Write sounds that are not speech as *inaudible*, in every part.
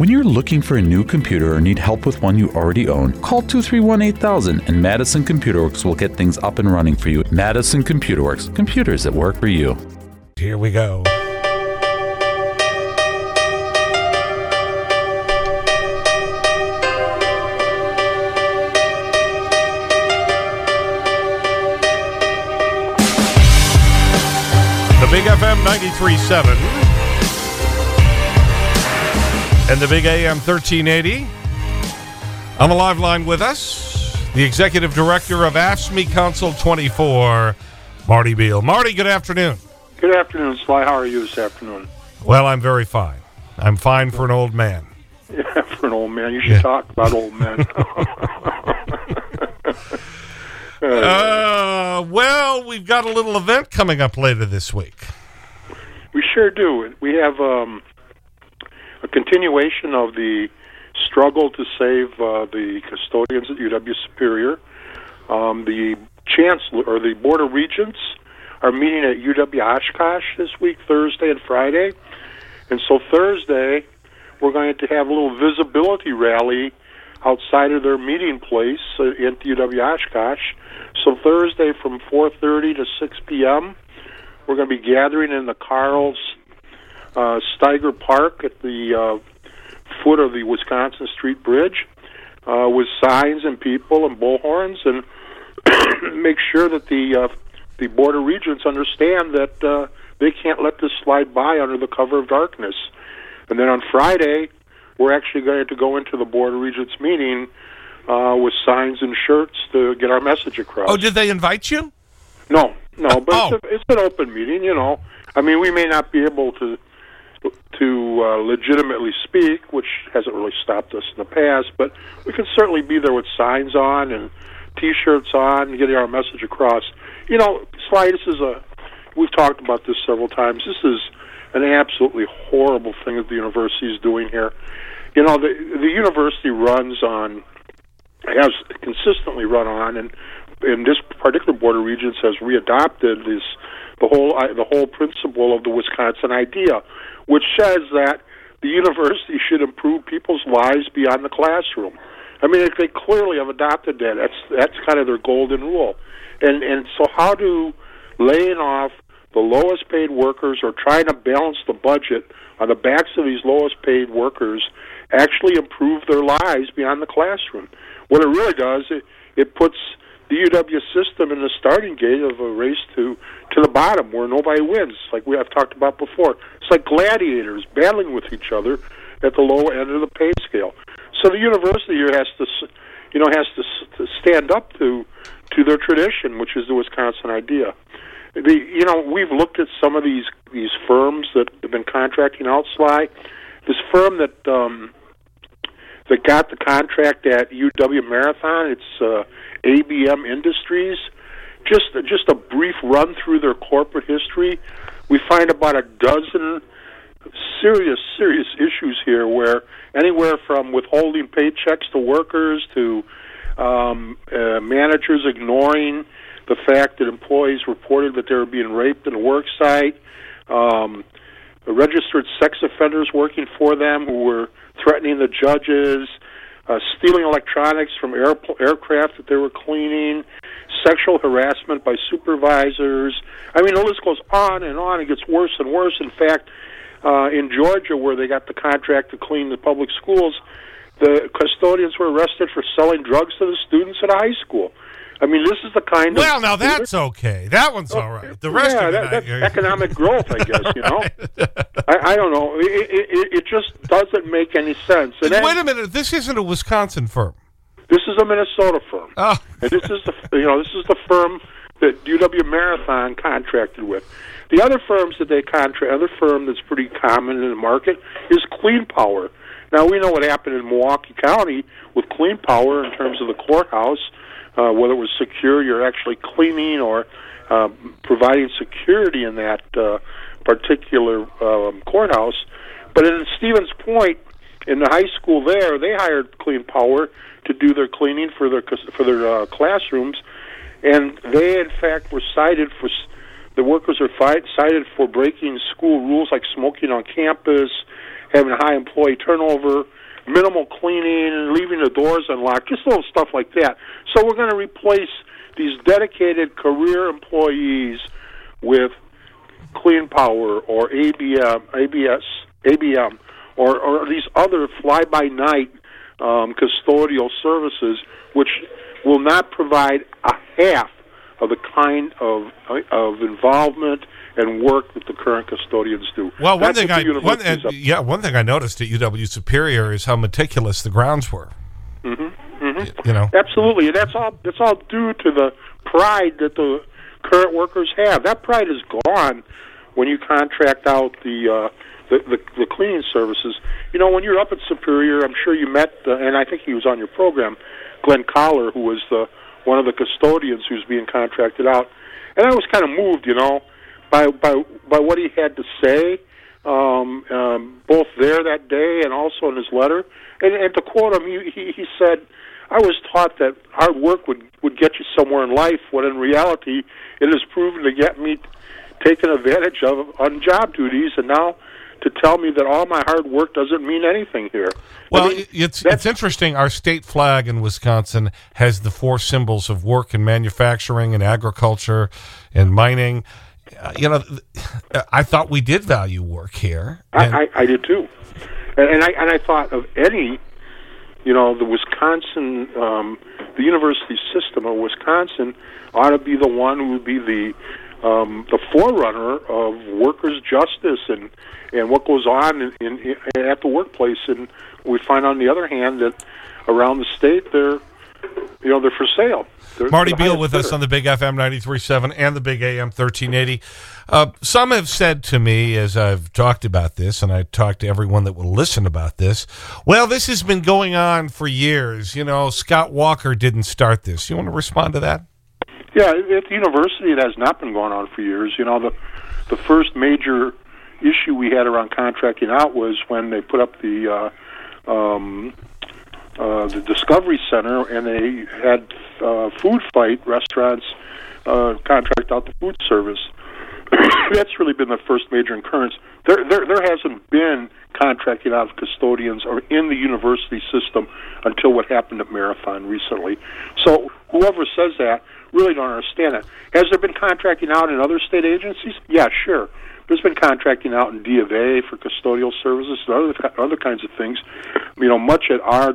When you're looking for a new computer or need help with one you already own, call 231 8000 and Madison Computer Works will get things up and running for you. Madison Computer Works, computers that work for you. Here we go. The Big FM 93.7 and the Big AM 1380. On the live line with us, the Executive Director of AFSCME Council 24, Marty Beil. Marty, good afternoon. Good afternoon, Sly. How are you this afternoon? Well, I'm very fine. I'm fine for an old man. *laughs* Yeah, for an old man. You should Yeah. talk about old men. *laughs* *laughs* Uh, well, we've got a little event coming up later this week. we sure do. We have um, a continuation of the struggle to save uh, the custodians at UW Superior. Um, the chancellor or the board of regents are meeting at UW Oshkosh this week, Thursday and Friday. And so Thursday, we're going to have a little visibility rally outside of their meeting place uh, at UW Oshkosh. So Thursday from 4:30 to 6 p.m., we're going to be gathering in the Carl uh, Steiger Park at the uh, foot of the Wisconsin Street Bridge uh, with signs and people and bullhorns, and *coughs* make sure that the uh, the Board of Regents understand that uh, they can't let this slide by under the cover of darkness. And then on Friday, we're actually going to go into the Board of Regents meeting uh, with signs and shirts to get our message across. Oh, did they invite you? No, no, but Oh. it's, a, it's an open meeting. You know, I mean, we may not be able to to uh, legitimately speak, which hasn't really stopped us in the past, but we can certainly be there with signs on and T-shirts on, getting our message across. You know, Sly, this is a we've talked about this several times. This is an absolutely horrible thing that the university is doing here. You know, the the university runs on has consistently run on, and and this particular board of regents has readopted this the whole i- the whole principle of the Wisconsin idea, which says that the university *laughs* should improve people's lives beyond the classroom. I mean, they clearly have adopted that. That's that's kind of their golden rule, and and so how do laying off the lowest paid workers or trying to balance the budget on the backs of these lowest paid workers actually improve their lives beyond the classroom. What it really does, it, it puts the UW system in the starting gate of a race to to the bottom where nobody wins, like we have talked about before. It's like gladiators battling with each other at the low end of the pay scale. So the university here has to, you know, has to, to stand up to to their tradition, which is the Wisconsin idea. The you know we've looked at some of these these firms that have been contracting out Sly. This firm that um, that got the contract at UW Marathon, it's uh, ABM Industries. Just just a brief run through their corporate history, we find about a dozen serious serious issues here, where anywhere from withholding paychecks to workers to um, uh, managers ignoring the fact that employees reported that they were being raped in a work site, um, registered sex offenders working for them who were threatening the judges, uh, stealing electronics from air, aircraft that they were cleaning, sexual harassment by supervisors. I mean, the list goes on and on. It gets worse and worse. In fact, uh, in Georgia, where they got the contract to clean the public schools, the custodians were arrested for selling drugs to the students at a high school. I mean, this is the kind of Well, now that's okay. That one's all right. The oh, rest yeah, of it, that, I- that's economic growth, I guess. You know, *laughs* I, I don't know. It, it, it- it just doesn't make any sense. And then, Wait a minute. This isn't a Wisconsin firm. this is a Minnesota firm, Oh, and this is the you know this is the firm that UW Marathon contracted with. The other firms that they contract, other firm that's pretty common in the market is Clean Power. Now we know what happened in Milwaukee County with Clean Power in terms of the courthouse, uh, whether it was secure, you're actually cleaning or uh, providing security in that uh, particular um, courthouse. But in Stevens Point, in the high school there, they hired Clean Power to do their cleaning for their for their uh, classrooms, and they in fact were cited for the workers are fi- cited for breaking school rules like smoking on campus having high employee turnover, minimal cleaning, leaving the doors unlocked, just little stuff like that. So we're going to replace these dedicated career employees with Clean Power or ABM, ABS, ABM, or, or these other fly-by-night um, custodial services, which will not provide a half of the kind of of involvement and work that the current custodians do. Well, one thing I one, and, yeah, one thing I noticed at UW Superior is how meticulous the grounds were. Mm -hmm, mm -hmm. You know, absolutely, and that's all that's all due to the pride that the current workers have. That pride is gone when you contract out the. Uh, the, the, the cleaning services. You know, when you're up at Superior, I'm sure you met, uh, and I think he was on your program, Glenn Collar, who was the one of the custodians who's being contracted out, and I was kind of moved, you know, by by by what he had to say, um, um, both there that day and also in his letter. And, and to quote him, he, he he said, "I was taught that hard work would would get you somewhere in life, when in reality, it has proven to get me taken advantage of on job duties, and now." to tell me that all my hard work doesn't mean anything here. Well, I mean, it's it's interesting. Our state flag in Wisconsin has the four symbols of work and manufacturing and agriculture and mining. Uh, you know, I thought we did value work here. I, I, I, did too, and, and, I and I thought of any, you know, the Wisconsin, um, the university system of Wisconsin ought to be the one who would be the um, the forerunner of workers' justice and and what goes on in, in, in, at the workplace. And we find, on the other hand, that around the state, they're you know they're for sale. They're Marty Beil with bidder. us on the Big FM 93.7 and the Big AM 1380. Uh, some have said to me as I've talked about this, and I talked to everyone that will listen about this, well, this has been going on for years. You know, Scott Walker didn't start this. You want to respond to that? Yeah, at the university, it has not been going on for years. You know, the the first major issue we had around contracting out was when they put up the uh, um, uh, the Discovery Center and they had uh, food fight restaurants uh, contract out the food service. *coughs* That's really been the first major occurrence. There, there, there hasn't been contracting out of custodians or in the university system until what happened at Marathon recently. So whoever says that really don't understand it. Has there been contracting out in other state agencies? Yeah, sure. There's been contracting out in D of A for custodial services and other other kinds of things. You know, much at our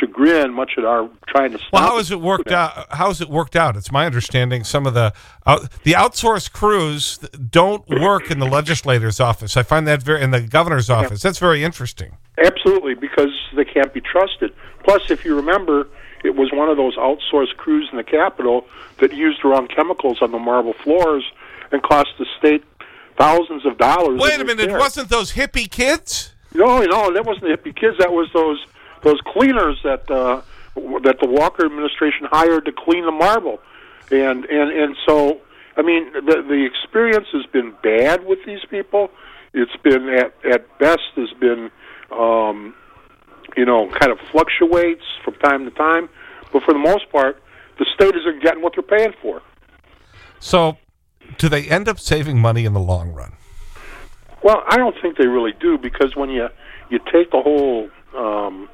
chagrin, much at our trying to stop. Well, how has it worked out? How has it worked out? It's my understanding some of the uh, the outsourced crews don't work in the legislator's office. I find that very in the governor's office. That's very interesting. Absolutely, because they can't be trusted. Plus, if you remember, it was one of those outsourced crews in the Capitol that used wrong chemicals on the marble floors and cost the state thousands of dollars. Wait a minute, it wasn't those hippie kids? No, no, that wasn't the hippie kids. That was those those cleaners that uh, that the Walker administration hired to clean the marble, and and and so I mean the the experience has been bad with these people. It's been at at best has been um, you know kind of fluctuates from time to time, but for the most part, the state isn't getting what they're paying for. So do they end up saving money in the long run? Well, I don't think they really do because when you you take the whole um,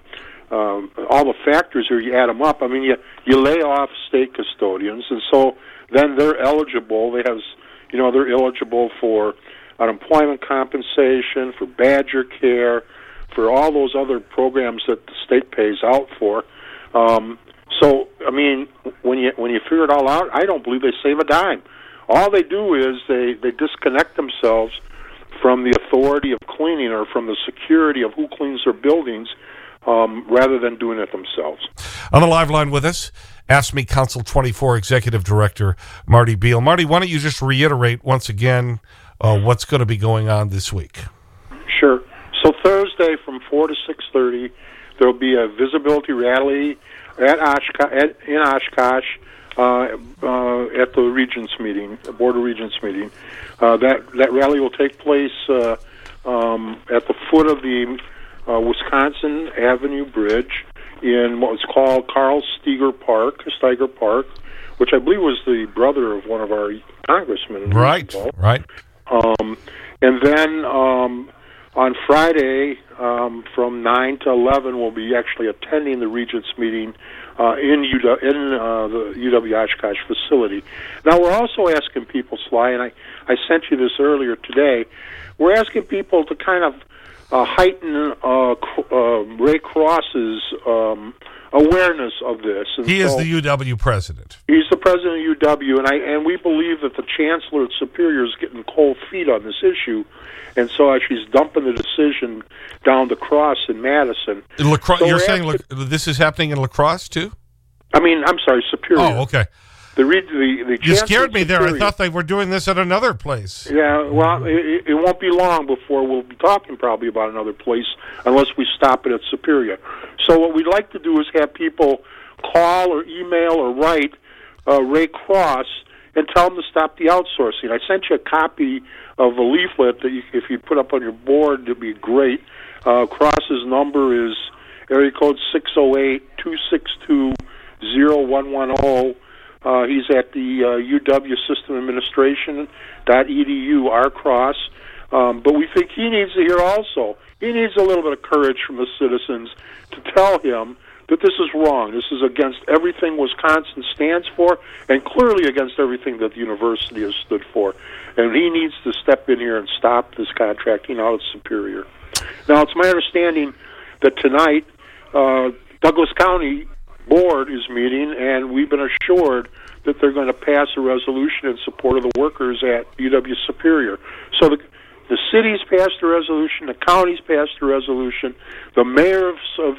um, all the factors here, you add them up. I mean, you you lay off state custodians, and so then they're eligible. They have, you know, they're eligible for unemployment compensation, for BadgerCare, for all those other programs that the state pays out for. Um, so, I mean, when you when you figure it all out, I don't believe they save a dime. All they do is they, they disconnect themselves from the authority of cleaning or from the security of who cleans their buildings um, rather than doing it themselves. On the live line with us, AFSCME Council 24 Executive Director Marty Beil. Marty, why don't you just reiterate once again uh, what's going to be going on this week? Sure. So Thursday from 4 to 6.30, there will be a visibility rally at, Oshkosh, at in Oshkosh uh, uh, at the Regents meeting, the Board of Regents meeting. Uh, that that rally will take place uh, um, at the foot of the uh, Wisconsin Avenue Bridge in what was called Carl Steiger Park, Steiger Park, which I believe was the brother of one of our congressmen. Right, right. Um, and then um, on Friday um, from 9 to 11, we'll be actually attending the Regents meeting uh, in, UW, in uh, the UW Oshkosh facility. Now, we're also asking people, Sly, and I, I sent you this earlier today, we're asking people to kind of uh, heighten uh, uh, Ray Cross's um, awareness of this. And he is so the UW president. He's the president of UW, and I and we believe that the chancellor at Superior is getting cold feet on this issue, and so she's dumping the decision down the cross in Madison. In La so you're saying this is happening in La Crosse too? I mean, I'm sorry, Superior. Oh, okay. The, the, the you scared me there. I thought they were doing this at another place. Yeah, well, it, it won't be long before we'll be talking probably about another place unless we stop it at Superior. So what we'd like to do is have people call or email or write uh, Ray Cross and tell them to stop the outsourcing. I sent you a copy of a leaflet that you, if you put up on your board, it'd be great. Uh, Cross's number is area code six zero oh eight two six two zero one one zero. Uh, he's at the uh, UW System Administration dot edu R Cross. Um, but we think he needs to hear also. He needs a little bit of courage from the citizens to tell him that this is wrong. This is against everything Wisconsin stands for, and clearly against everything that the university has stood for. And he needs to step in here and stop this contracting out of Superior. Now, it's my understanding that tonight uh, Douglas County board is meeting, and we've been assured that they're going to pass a resolution in support of the workers at UW Superior. So the the city's passed a resolution, the county's passed a resolution, the mayor of, of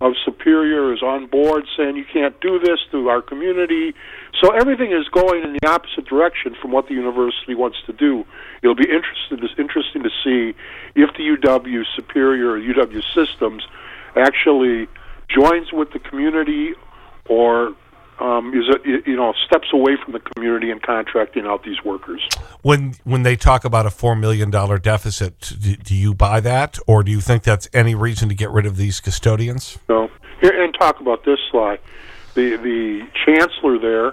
of Superior is on board saying you can't do this to our community. So everything is going in the opposite direction from what the university wants to do. It'll be interesting, It's interesting to see if the UW Superior or UW Systems actually joins with the community or um, is it, you know steps away from the community and contracting out these workers. When when they talk about a four million dollar deficit, do, do, you buy that, or do you think that's any reason to get rid of these custodians? No. Here, and talk about this slide. The the chancellor there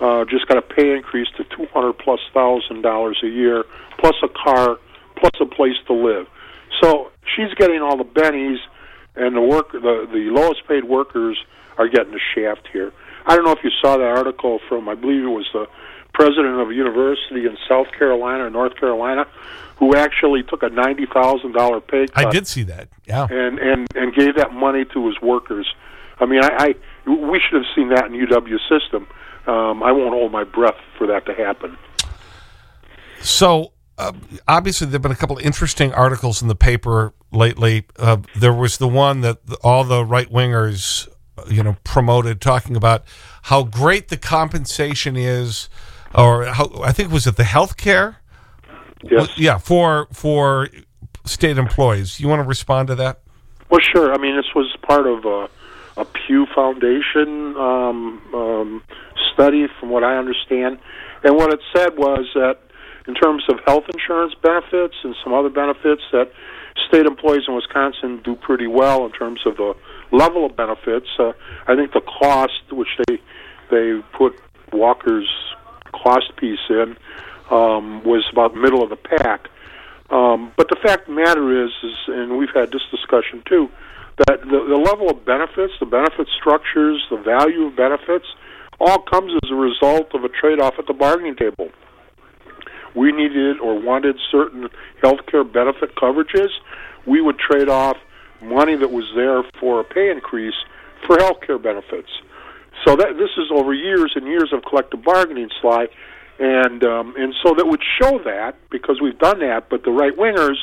uh, just got a pay increase to two hundred plus thousand dollars a year, plus a car, plus a place to live. So she's getting all the bennies and the work the the lowest paid workers are getting the shaft here. I don't know if you saw that article from I believe it was the president of a university in South Carolina or North Carolina who actually took a ninety thousand dollar pay cut. I did see that. Yeah, and and and gave that money to his workers. I mean, I, I we should have seen that in UW system. Um, I won't hold my breath for that to happen. So uh, obviously, there have been a couple of interesting articles in the paper lately. Uh, there was the one that all the right-wingers you know, promoted talking about how great the compensation is or how, I think was it the health care? Yes. Yeah, for, for state employees. You want to respond to that? Well, sure. I mean, this was part of a, a Pew Foundation um, um, study, from what I understand. And what it said was that in terms of health insurance benefits and some other benefits that state employees in Wisconsin do pretty well in terms of the level of benefits. Uh, I think the cost, which they they put Walker's cost piece in, um, was about middle of the pack. Um, but the fact of the matter is, is, and we've had this discussion too, that the, the level of benefits, the benefit structures, the value of benefits, all comes as a result of a trade-off at the bargaining table we needed or wanted certain health care benefit coverages, we would trade off money that was there for a pay increase for health care benefits. So that this is over years and years of collective bargaining, Sly, and um, and so that would show that because we've done that. But the right wingers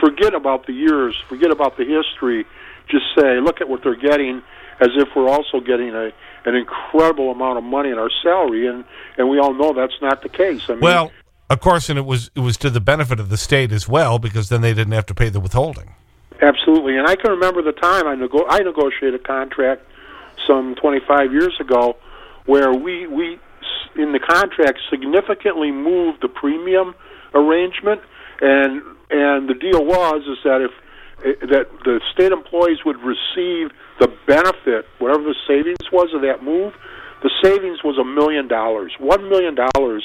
forget about the years, forget about the history. Just say, look at what they're getting, as if we're also getting a an incredible amount of money in our salary, and and we all know that's not the case. I mean, well, of course, and it was it was to the benefit of the state as well because then they didn't have to pay the withholding. Absolutely, and I can remember the time I nego I negotiated a contract some 25 years ago where we we in the contract significantly moved the premium arrangement and and the deal was is that if eh, that the state employees would receive the benefit whatever the savings was of that move the savings was a million dollars one million dollars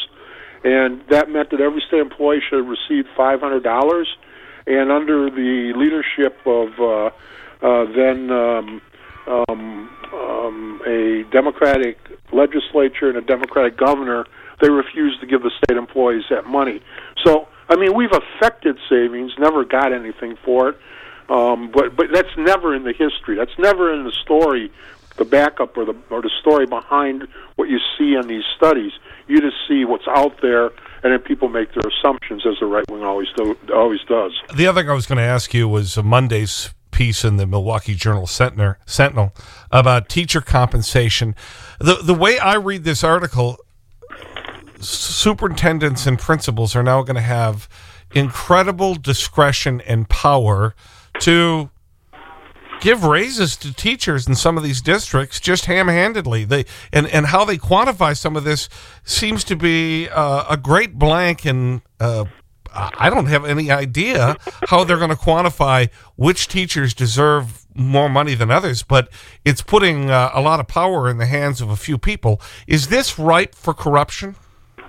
and that meant that every state employee should have received five hundred dollars. and under the leadership of uh, uh, then um, um, um, a Democratic legislature and a Democratic governor, they refused to give the state employees that money. So, I mean, we've affected savings, never got anything for it. Um, but but that's never in the history. That's never in the story, the backup or the or the story behind what you see in these studies. You just see what's out there, and then people make their assumptions, as the right wing always do, always does. The other thing I was going to ask you was a Monday's piece in the Milwaukee Journal Sentinel, Sentinel about teacher compensation. The the way I read this article, superintendents and principals are now going to have incredible discretion and power to give raises to teachers in some of these districts just ham-handedly. They and and how they quantify some of this seems to be uh, a great blank and uh, I don't have any idea how they're going to quantify which teachers deserve more money than others, but it's putting uh, a lot of power in the hands of a few people. Is this ripe for corruption?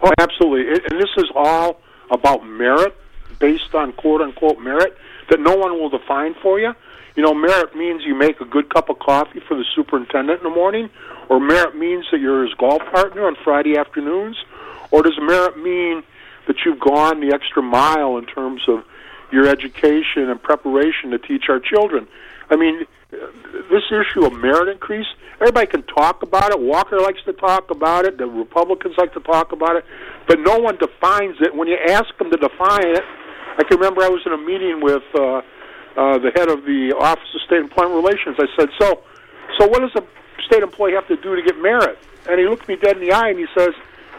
Oh, absolutely. And this is all about merit, based on quote-unquote merit that no one will define for you. You know, merit means you make a good cup of coffee for the superintendent in the morning, or merit means that you're his golf partner on Friday afternoons, or does merit mean that you've gone the extra mile in terms of your education and preparation to teach our children? I mean, this issue of merit increase, everybody can talk about it. Walker likes to talk about it. The Republicans like to talk about it, but no one defines it. When you ask them to define it, I can remember I was in a meeting with uh, uh, the head of the Office of State Employment Relations. I said, "So, so what does a state employee have to do to get merit?" And he looked me dead in the eye and he says,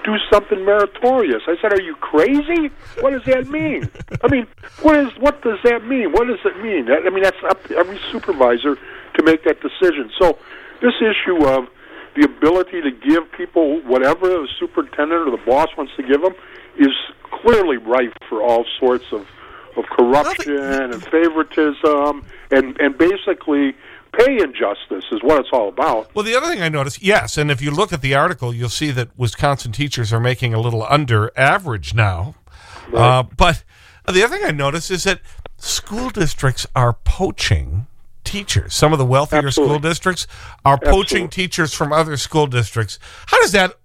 "Do something meritorious." I said, "Are you crazy? What does that mean? *laughs* I mean, what is what does that mean? What does it mean? I mean, that's up to every supervisor to make that decision." So, this issue of the ability to give people whatever the superintendent or the boss wants to give them is clearly rife for all sorts of of corruption and favoritism and and basically pay injustice is what it's all about. Well, the other thing I noticed, yes, and if you look at the article, you'll see that Wisconsin teachers are making a little under average now. Right. Uh, but the other thing I noticed is that school districts are poaching teachers. Some of the wealthier Absolutely. school districts are poaching Absolutely. teachers from other school districts. How does that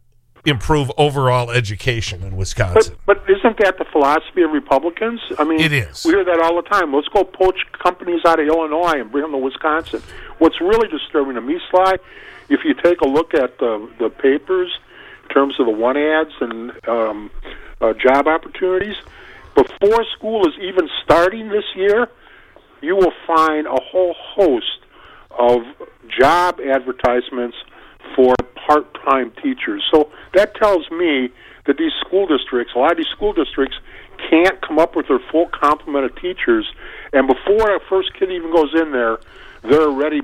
improve overall education in Wisconsin. But, but, isn't that the philosophy of Republicans? I mean, it is. We hear that all the time. Let's go poach companies out of Illinois and bring them to Wisconsin. What's really disturbing to me, Sly, if you take a look at the the papers in terms of the one ads and um, uh, job opportunities, before school is even starting this year, you will find a whole host of job advertisements for part-time teachers. So that tells me that these school districts, a lot of these school districts, can't come up with their full complement of teachers, and before a first kid even goes in there, they're already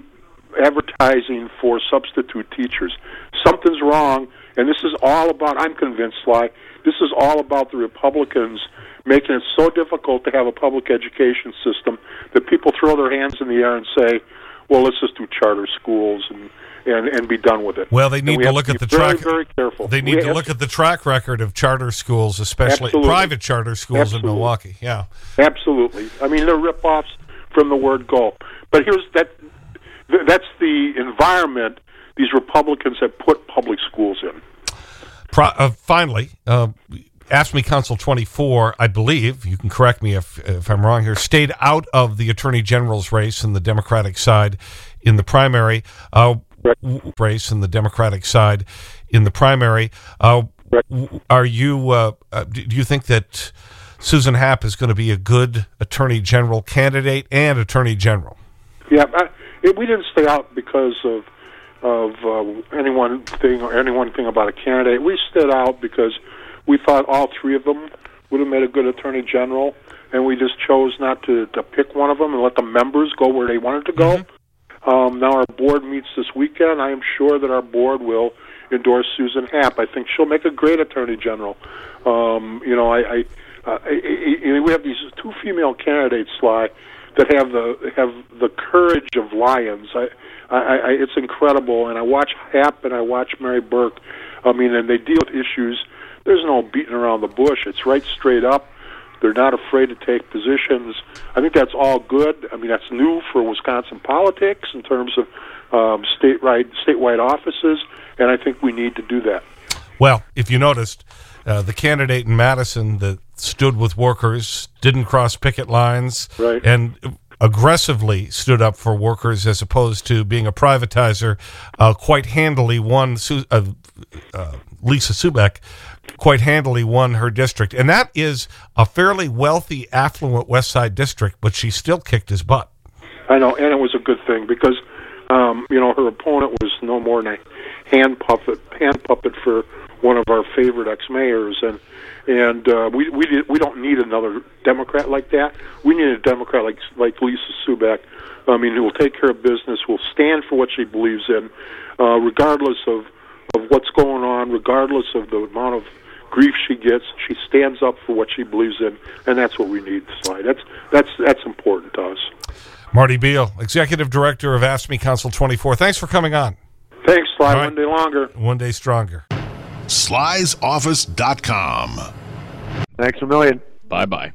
advertising for substitute teachers. Something's wrong, and this is all about. I'm convinced, Sly. This is all about the Republicans making it so difficult to have a public education system that people throw their hands in the air and say, "Well, let's just do charter schools and." and, and be done with it. Well, they need we to look to at the very, track. Very careful. They need we to look at the track record of charter schools, especially Absolutely. private charter schools Absolutely. in Milwaukee. Yeah, absolutely. I mean, they're rip-offs from the word go. But here's that. That's the environment these Republicans have put public schools in. Pro, uh, finally, uh, AFSCME Council 24, I believe, you can correct me if, if I'm wrong here, stayed out of the Attorney General's race in the Democratic side in the primary. Uh, race in the Democratic side in the primary. Uh, are you, uh, uh do you think that Susan Happ is going to be a good Attorney General candidate and Attorney General? Yeah, I, we didn't stay out because of of uh, any one thing or any one thing about a candidate. We stood out because we thought all three of them would have made a good Attorney General, and we just chose not to, to pick one of them and let the members go where they wanted to go. Mm -hmm. Um, now our board meets this weekend. I am sure that our board will endorse Susan Happ. I think she'll make a great attorney general. Um, you know, I, I, uh, I, I, we have these two female candidates, Sly, that have the have the courage of lions. I, I, I, it's incredible. And I watch Happ and I watch Mary Burke. I mean, and they deal with issues. There's no beating around the bush. It's right straight up They're not afraid to take positions. I think that's all good. I mean, that's new for Wisconsin politics in terms of um, statewide statewide offices, and I think we need to do that. Well, if you noticed, uh, the candidate in Madison that stood with workers didn't cross picket lines right. and aggressively stood up for workers as opposed to being a privatizer uh, quite handily won uh, uh, Lisa Subeck quite handily won her district. And that is a fairly wealthy, affluent West Side district, but she still kicked his butt. I know, and it was a good thing because, um, you know, her opponent was no more than a hand puppet, hand puppet for one of our favorite ex-mayors, and and uh, we we did, we don't need another Democrat like that. We need a Democrat like like Lisa Subeck. I mean, who will take care of business, will stand for what she believes in, uh, regardless of of what's going on, regardless of the amount of grief she gets. She stands up for what she believes in, and that's what we need. Slide. That's that's that's important to us. Marty Beil, Executive Director of AFSCME Council 24. Thanks for coming on. Thanks, Sly. Right. One day longer. One day stronger. Sly'sOffice.com. Thanks a million. Bye bye.